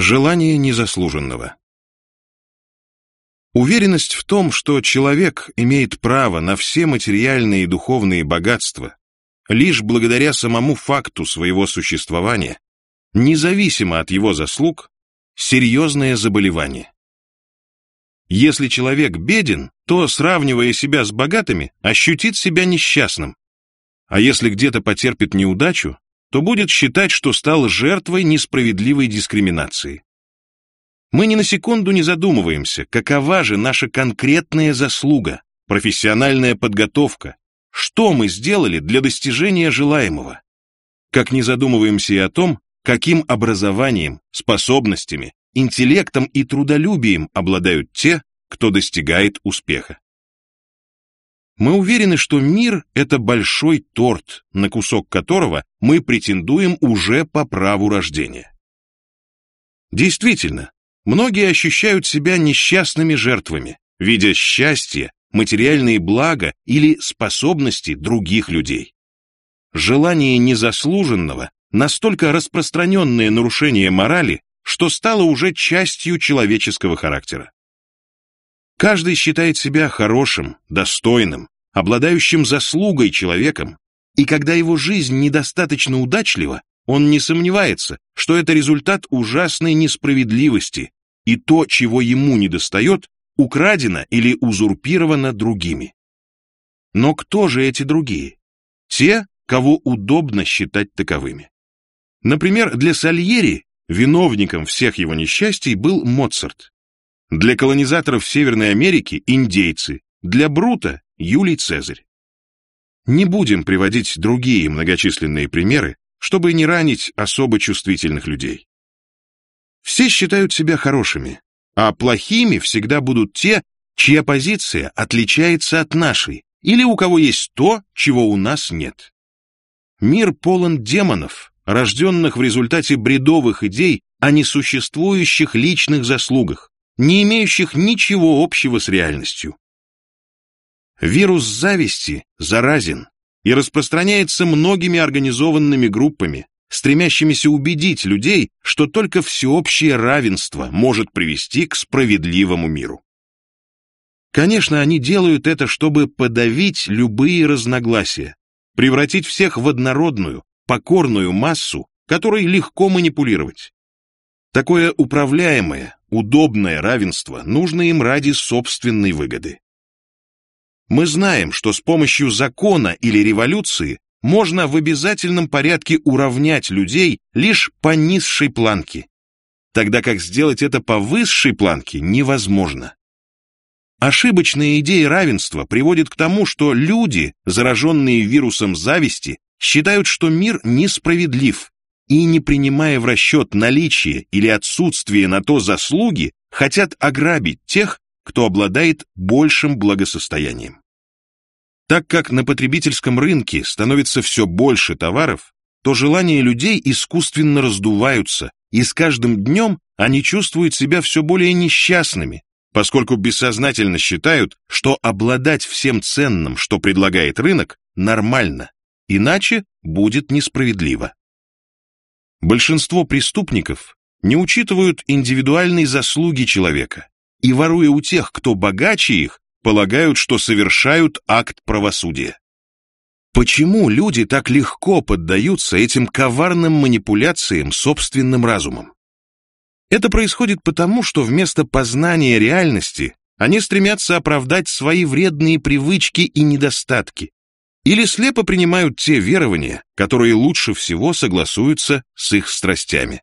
Желание незаслуженного. Уверенность в том, что человек имеет право на все материальные и духовные богатства лишь благодаря самому факту своего существования, независимо от его заслуг, серьезное заболевание. Если человек беден, то, сравнивая себя с богатыми, ощутит себя несчастным. А если где-то потерпит неудачу, то будет считать, что стал жертвой несправедливой дискриминации. Мы ни на секунду не задумываемся, какова же наша конкретная заслуга, профессиональная подготовка, что мы сделали для достижения желаемого. Как не задумываемся и о том, каким образованием, способностями, интеллектом и трудолюбием обладают те, кто достигает успеха. Мы уверены, что мир — это большой торт, на кусок которого мы претендуем уже по праву рождения. Действительно, многие ощущают себя несчастными жертвами, видя счастье, материальные блага или способности других людей. Желание незаслуженного — настолько распространенное нарушение морали, что стало уже частью человеческого характера. Каждый считает себя хорошим, достойным, обладающим заслугой человеком, и когда его жизнь недостаточно удачлива, он не сомневается, что это результат ужасной несправедливости, и то, чего ему недостает, украдено или узурпировано другими. Но кто же эти другие? Те, кого удобно считать таковыми. Например, для Сальери виновником всех его несчастий был Моцарт. Для колонизаторов Северной Америки – индейцы, для Брута – Юлий Цезарь. Не будем приводить другие многочисленные примеры, чтобы не ранить особо чувствительных людей. Все считают себя хорошими, а плохими всегда будут те, чья позиция отличается от нашей, или у кого есть то, чего у нас нет. Мир полон демонов, рожденных в результате бредовых идей о несуществующих личных заслугах, не имеющих ничего общего с реальностью. Вирус зависти заразен и распространяется многими организованными группами, стремящимися убедить людей, что только всеобщее равенство может привести к справедливому миру. Конечно, они делают это, чтобы подавить любые разногласия, превратить всех в однородную, покорную массу, которой легко манипулировать. Такое управляемое, удобное равенство нужно им ради собственной выгоды. Мы знаем, что с помощью закона или революции можно в обязательном порядке уравнять людей лишь по низшей планке, тогда как сделать это по высшей планке невозможно. Ошибочная идея равенства приводит к тому, что люди, зараженные вирусом зависти, считают, что мир несправедлив, и, не принимая в расчет наличие или отсутствие на то заслуги, хотят ограбить тех, кто обладает большим благосостоянием. Так как на потребительском рынке становится все больше товаров, то желания людей искусственно раздуваются, и с каждым днем они чувствуют себя все более несчастными, поскольку бессознательно считают, что обладать всем ценным, что предлагает рынок, нормально, иначе будет несправедливо. Большинство преступников не учитывают индивидуальные заслуги человека и, воруя у тех, кто богаче их, полагают, что совершают акт правосудия. Почему люди так легко поддаются этим коварным манипуляциям собственным разумом? Это происходит потому, что вместо познания реальности они стремятся оправдать свои вредные привычки и недостатки, или слепо принимают те верования, которые лучше всего согласуются с их страстями.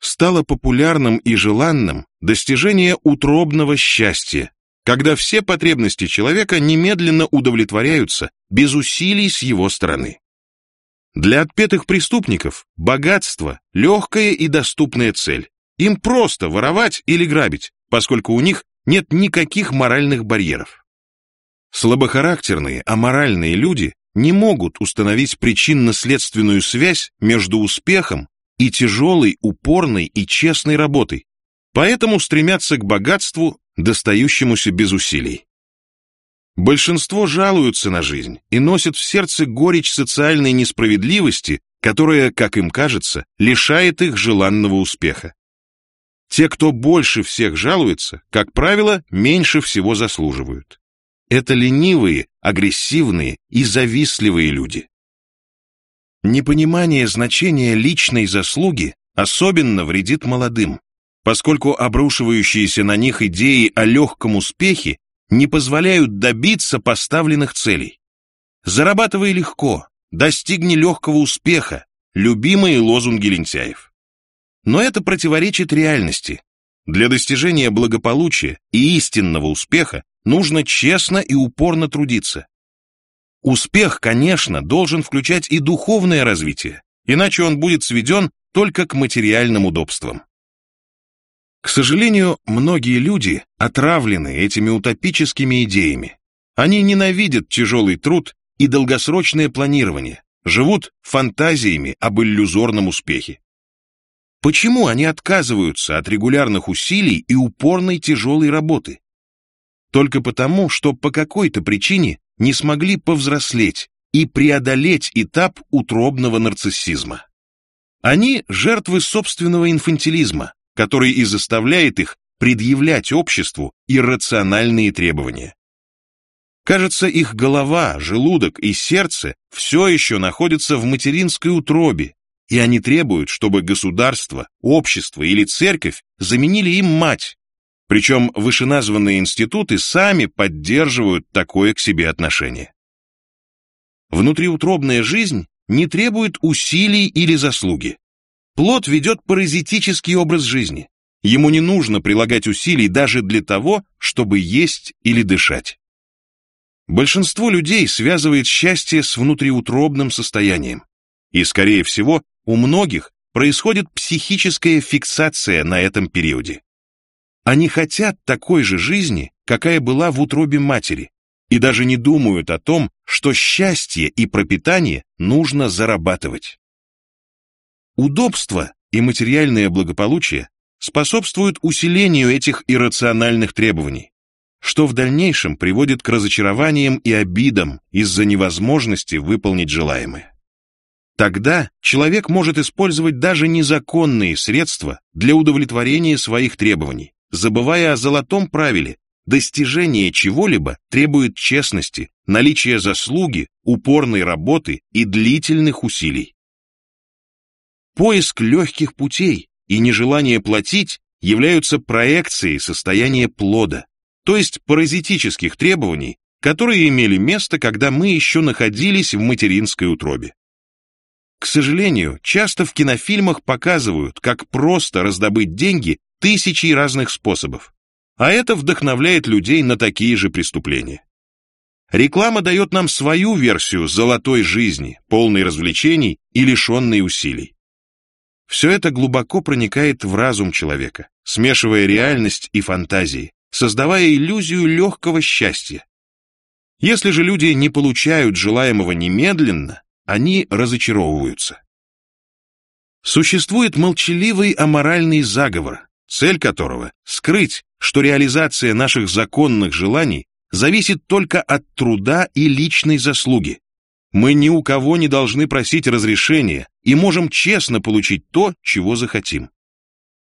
Стало популярным и желанным достижение утробного счастья, когда все потребности человека немедленно удовлетворяются без усилий с его стороны. Для отпетых преступников богатство – легкая и доступная цель. Им просто воровать или грабить, поскольку у них нет никаких моральных барьеров. Слабохарактерные, аморальные люди не могут установить причинно-следственную связь между успехом и тяжелой, упорной и честной работой, поэтому стремятся к богатству, достающемуся без усилий. Большинство жалуются на жизнь и носят в сердце горечь социальной несправедливости, которое, как им кажется, лишает их желанного успеха. Те, кто больше всех жалуется, как правило, меньше всего заслуживают. Это ленивые, агрессивные и завистливые люди. Непонимание значения личной заслуги особенно вредит молодым, поскольку обрушивающиеся на них идеи о легком успехе не позволяют добиться поставленных целей. Зарабатывай легко, достигни легкого успеха, любимые лозунги лентяев. Но это противоречит реальности. Для достижения благополучия и истинного успеха нужно честно и упорно трудиться. Успех, конечно, должен включать и духовное развитие, иначе он будет сведен только к материальным удобствам. К сожалению, многие люди отравлены этими утопическими идеями. Они ненавидят тяжелый труд и долгосрочное планирование, живут фантазиями об иллюзорном успехе. Почему они отказываются от регулярных усилий и упорной тяжелой работы? Только потому, что по какой-то причине не смогли повзрослеть и преодолеть этап утробного нарциссизма. Они жертвы собственного инфантилизма, который и заставляет их предъявлять обществу иррациональные требования. Кажется, их голова, желудок и сердце все еще находятся в материнской утробе, и они требуют, чтобы государство, общество или церковь заменили им мать. Причем вышеназванные институты сами поддерживают такое к себе отношение. Внутриутробная жизнь не требует усилий или заслуги. Плод ведет паразитический образ жизни. Ему не нужно прилагать усилий даже для того, чтобы есть или дышать. Большинство людей связывает счастье с внутриутробным состоянием. И, скорее всего, у многих происходит психическая фиксация на этом периоде. Они хотят такой же жизни, какая была в утробе матери, и даже не думают о том, что счастье и пропитание нужно зарабатывать. Удобство и материальное благополучие способствуют усилению этих иррациональных требований, что в дальнейшем приводит к разочарованиям и обидам из-за невозможности выполнить желаемое. Тогда человек может использовать даже незаконные средства для удовлетворения своих требований, забывая о золотом правиле достижение чего-либо требует честности, наличия заслуги, упорной работы и длительных усилий. Поиск легких путей и нежелание платить являются проекцией состояния плода, то есть паразитических требований, которые имели место, когда мы еще находились в материнской утробе. К сожалению, часто в кинофильмах показывают, как просто раздобыть деньги тысячей разных способов, а это вдохновляет людей на такие же преступления. Реклама дает нам свою версию золотой жизни, полной развлечений и лишенной усилий. Все это глубоко проникает в разум человека, смешивая реальность и фантазии, создавая иллюзию легкого счастья. Если же люди не получают желаемого немедленно, они разочаровываются. Существует молчаливый аморальный заговор, цель которого — скрыть, что реализация наших законных желаний зависит только от труда и личной заслуги. Мы ни у кого не должны просить разрешения и можем честно получить то, чего захотим.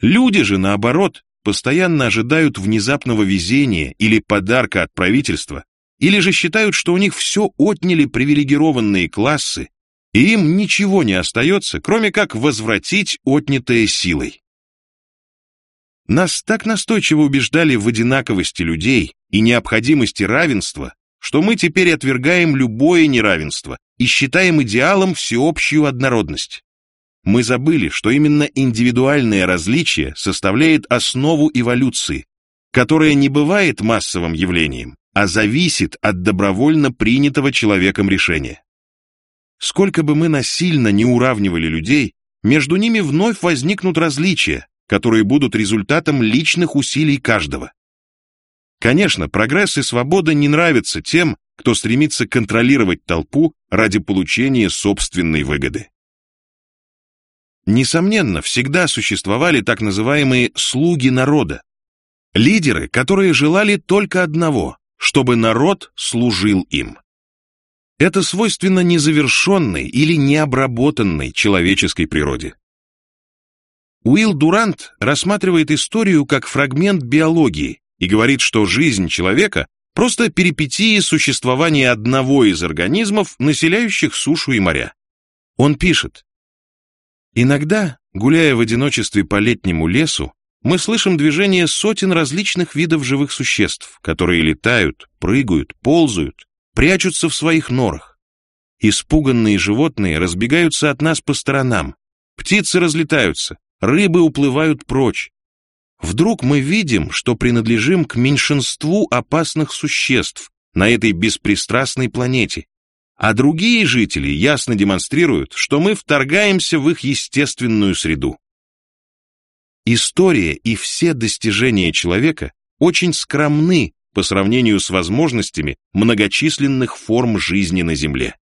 Люди же, наоборот, постоянно ожидают внезапного везения или подарка от правительства, или же считают, что у них все отняли привилегированные классы, и им ничего не остается, кроме как возвратить отнятое силой. Нас так настойчиво убеждали в одинаковости людей и необходимости равенства, что мы теперь отвергаем любое неравенство и считаем идеалом всеобщую однородность. Мы забыли, что именно индивидуальное различие составляет основу эволюции, которая не бывает массовым явлением, а зависит от добровольно принятого человеком решения. Сколько бы мы насильно не уравнивали людей, между ними вновь возникнут различия, которые будут результатом личных усилий каждого. Конечно, прогресс и свобода не нравятся тем, кто стремится контролировать толпу ради получения собственной выгоды. Несомненно, всегда существовали так называемые «слуги народа», лидеры, которые желали только одного чтобы народ служил им. Это свойственно незавершенной или необработанной человеческой природе. Уилл Дурант рассматривает историю как фрагмент биологии и говорит, что жизнь человека просто перипетии существования одного из организмов, населяющих сушу и моря. Он пишет, «Иногда, гуляя в одиночестве по летнему лесу, мы слышим движение сотен различных видов живых существ, которые летают, прыгают, ползают, прячутся в своих норах. Испуганные животные разбегаются от нас по сторонам, птицы разлетаются, рыбы уплывают прочь. Вдруг мы видим, что принадлежим к меньшинству опасных существ на этой беспристрастной планете, а другие жители ясно демонстрируют, что мы вторгаемся в их естественную среду. История и все достижения человека очень скромны по сравнению с возможностями многочисленных форм жизни на Земле.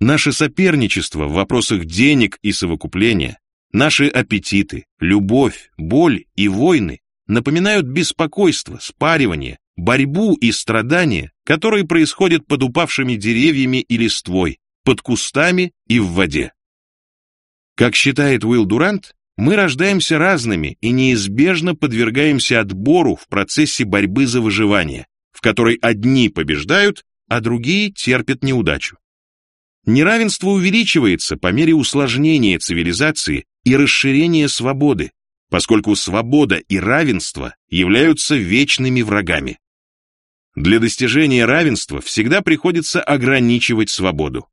Наше соперничество в вопросах денег и совокупления, наши аппетиты, любовь, боль и войны напоминают беспокойство, спаривание, борьбу и страдания, которые происходят под упавшими деревьями и листвой, под кустами и в воде. Как считает Уилл Дурант, мы рождаемся разными и неизбежно подвергаемся отбору в процессе борьбы за выживание, в которой одни побеждают, а другие терпят неудачу. Неравенство увеличивается по мере усложнения цивилизации и расширения свободы, поскольку свобода и равенство являются вечными врагами. Для достижения равенства всегда приходится ограничивать свободу.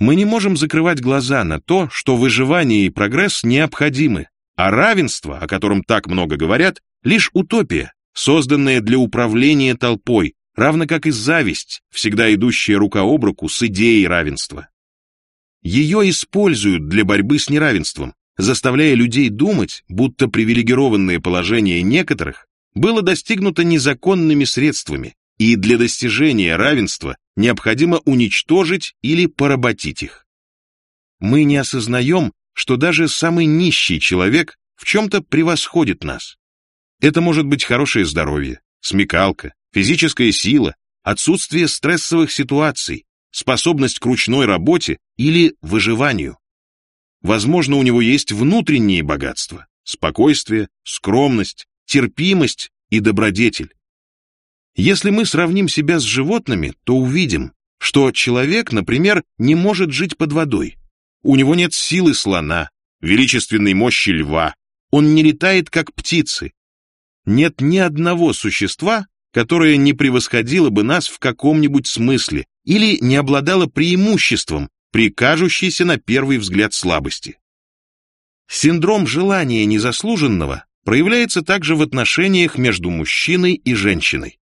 Мы не можем закрывать глаза на то, что выживание и прогресс необходимы, а равенство, о котором так много говорят, лишь утопия, созданная для управления толпой, равно как и зависть, всегда идущая рука об руку с идеей равенства. Ее используют для борьбы с неравенством, заставляя людей думать, будто привилегированное положение некоторых было достигнуто незаконными средствами, и для достижения равенства необходимо уничтожить или поработить их. Мы не осознаем, что даже самый нищий человек в чем-то превосходит нас. Это может быть хорошее здоровье, смекалка, физическая сила, отсутствие стрессовых ситуаций, способность к ручной работе или выживанию. Возможно, у него есть внутренние богатства, спокойствие, скромность, терпимость и добродетель. Если мы сравним себя с животными, то увидим, что человек, например, не может жить под водой. У него нет силы слона, величественной мощи льва, он не летает, как птицы. Нет ни одного существа, которое не превосходило бы нас в каком-нибудь смысле или не обладало преимуществом при на первый взгляд слабости. Синдром желания незаслуженного проявляется также в отношениях между мужчиной и женщиной.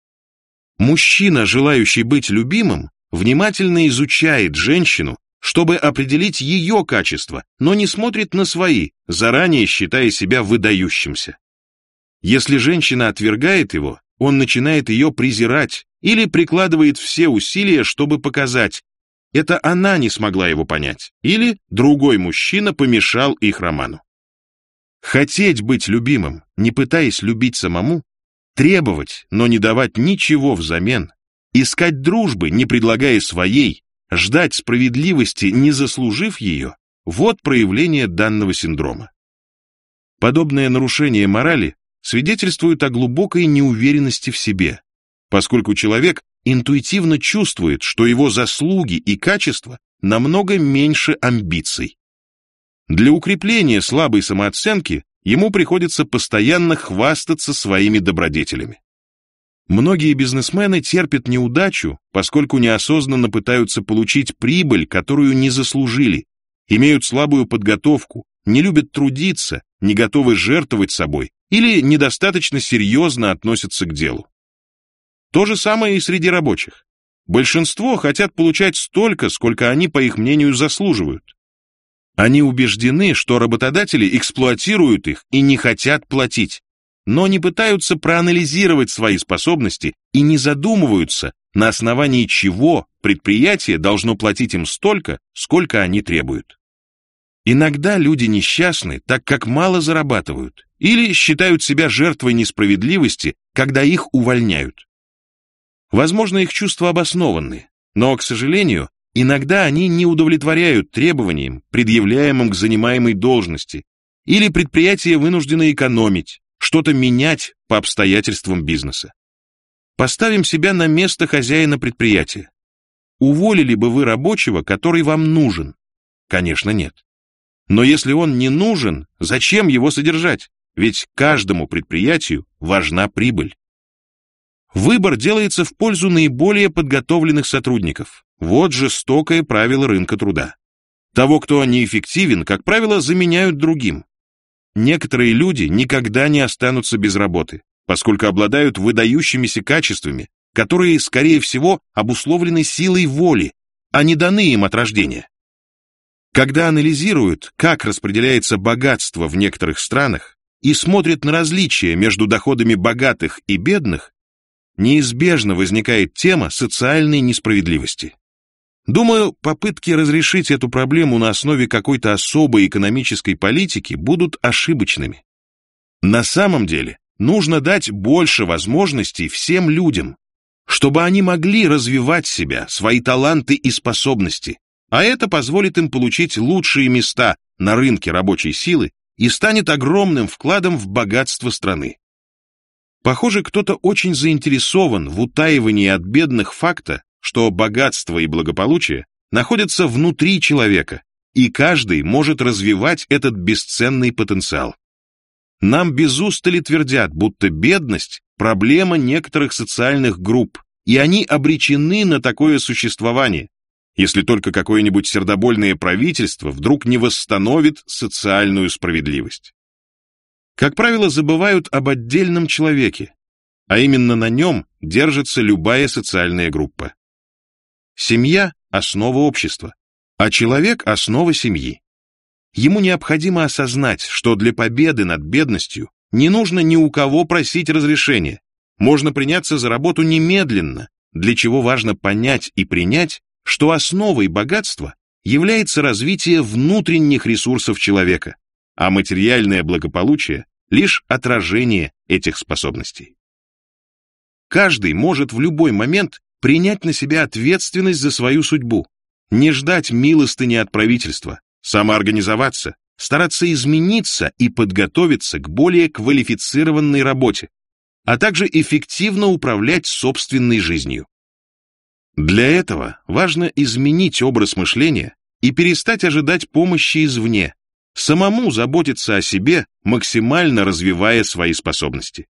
Мужчина, желающий быть любимым, внимательно изучает женщину, чтобы определить ее качества, но не смотрит на свои, заранее считая себя выдающимся. Если женщина отвергает его, он начинает ее презирать или прикладывает все усилия, чтобы показать, это она не смогла его понять, или другой мужчина помешал их роману. Хотеть быть любимым, не пытаясь любить самому, требовать, но не давать ничего взамен, искать дружбы, не предлагая своей, ждать справедливости, не заслужив ее, вот проявление данного синдрома. Подобное нарушение морали свидетельствует о глубокой неуверенности в себе, поскольку человек интуитивно чувствует, что его заслуги и качества намного меньше амбиций. Для укрепления слабой самооценки ему приходится постоянно хвастаться своими добродетелями. Многие бизнесмены терпят неудачу, поскольку неосознанно пытаются получить прибыль, которую не заслужили, имеют слабую подготовку, не любят трудиться, не готовы жертвовать собой или недостаточно серьезно относятся к делу. То же самое и среди рабочих. Большинство хотят получать столько, сколько они, по их мнению, заслуживают. Они убеждены, что работодатели эксплуатируют их и не хотят платить, но не пытаются проанализировать свои способности и не задумываются, на основании чего предприятие должно платить им столько, сколько они требуют. Иногда люди несчастны, так как мало зарабатывают, или считают себя жертвой несправедливости, когда их увольняют. Возможно, их чувства обоснованы, Но, к сожалению, иногда они не удовлетворяют требованиям, предъявляемым к занимаемой должности, или предприятие вынуждено экономить, что-то менять по обстоятельствам бизнеса. Поставим себя на место хозяина предприятия. Уволили бы вы рабочего, который вам нужен? Конечно, нет. Но если он не нужен, зачем его содержать? Ведь каждому предприятию важна прибыль. Выбор делается в пользу наиболее подготовленных сотрудников. Вот жестокое правило рынка труда. Того, кто неэффективен, как правило, заменяют другим. Некоторые люди никогда не останутся без работы, поскольку обладают выдающимися качествами, которые, скорее всего, обусловлены силой воли, а не даны им от рождения. Когда анализируют, как распределяется богатство в некоторых странах, и смотрят на различия между доходами богатых и бедных, неизбежно возникает тема социальной несправедливости. Думаю, попытки разрешить эту проблему на основе какой-то особой экономической политики будут ошибочными. На самом деле, нужно дать больше возможностей всем людям, чтобы они могли развивать себя, свои таланты и способности, а это позволит им получить лучшие места на рынке рабочей силы и станет огромным вкладом в богатство страны. Похоже, кто-то очень заинтересован в утаивании от бедных факта, что богатство и благополучие находятся внутри человека, и каждый может развивать этот бесценный потенциал. Нам без устали твердят, будто бедность – проблема некоторых социальных групп, и они обречены на такое существование, если только какое-нибудь сердобольное правительство вдруг не восстановит социальную справедливость как правило, забывают об отдельном человеке, а именно на нем держится любая социальная группа. Семья – основа общества, а человек – основа семьи. Ему необходимо осознать, что для победы над бедностью не нужно ни у кого просить разрешения, можно приняться за работу немедленно, для чего важно понять и принять, что основой богатства является развитие внутренних ресурсов человека, а материальное благополучие лишь отражение этих способностей. Каждый может в любой момент принять на себя ответственность за свою судьбу, не ждать милостыни от правительства, самоорганизоваться, стараться измениться и подготовиться к более квалифицированной работе, а также эффективно управлять собственной жизнью. Для этого важно изменить образ мышления и перестать ожидать помощи извне, самому заботиться о себе, максимально развивая свои способности.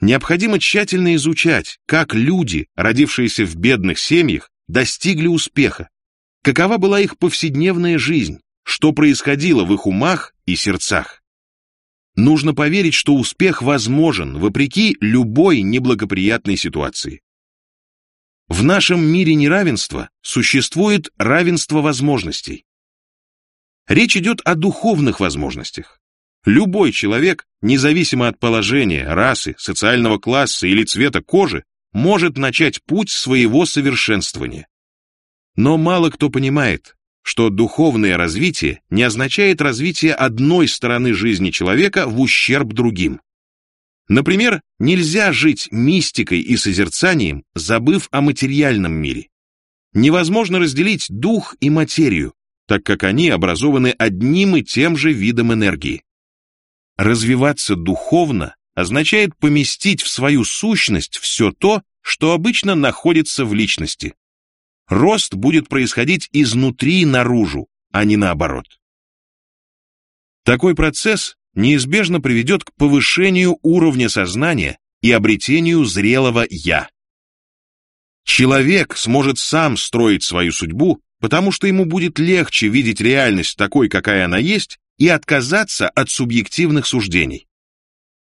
Необходимо тщательно изучать, как люди, родившиеся в бедных семьях, достигли успеха, какова была их повседневная жизнь, что происходило в их умах и сердцах. Нужно поверить, что успех возможен, вопреки любой неблагоприятной ситуации. В нашем мире неравенства существует равенство возможностей. Речь идет о духовных возможностях. Любой человек, независимо от положения, расы, социального класса или цвета кожи, может начать путь своего совершенствования. Но мало кто понимает, что духовное развитие не означает развитие одной стороны жизни человека в ущерб другим. Например, нельзя жить мистикой и созерцанием, забыв о материальном мире. Невозможно разделить дух и материю, так как они образованы одним и тем же видом энергии. Развиваться духовно означает поместить в свою сущность все то, что обычно находится в личности. Рост будет происходить изнутри наружу, а не наоборот. Такой процесс неизбежно приведет к повышению уровня сознания и обретению зрелого «я». Человек сможет сам строить свою судьбу потому что ему будет легче видеть реальность такой, какая она есть, и отказаться от субъективных суждений.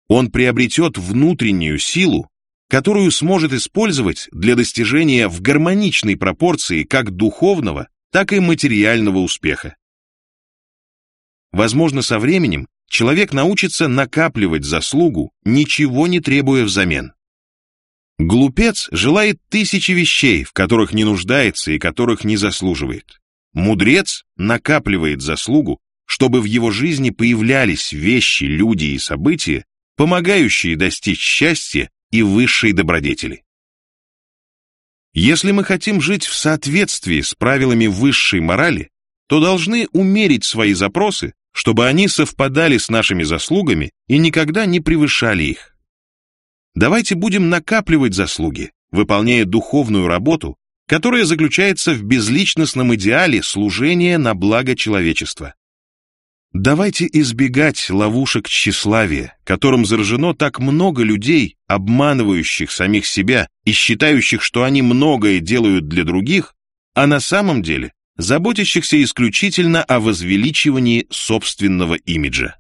Он приобретет внутреннюю силу, которую сможет использовать для достижения в гармоничной пропорции как духовного, так и материального успеха. Возможно, со временем человек научится накапливать заслугу, ничего не требуя взамен. Глупец желает тысячи вещей, в которых не нуждается и которых не заслуживает. Мудрец накапливает заслугу, чтобы в его жизни появлялись вещи, люди и события, помогающие достичь счастья и высшей добродетели. Если мы хотим жить в соответствии с правилами высшей морали, то должны умерить свои запросы, чтобы они совпадали с нашими заслугами и никогда не превышали их. Давайте будем накапливать заслуги, выполняя духовную работу, которая заключается в безличностном идеале служения на благо человечества. Давайте избегать ловушек тщеславия, которым заражено так много людей, обманывающих самих себя и считающих, что они многое делают для других, а на самом деле заботящихся исключительно о возвеличивании собственного имиджа.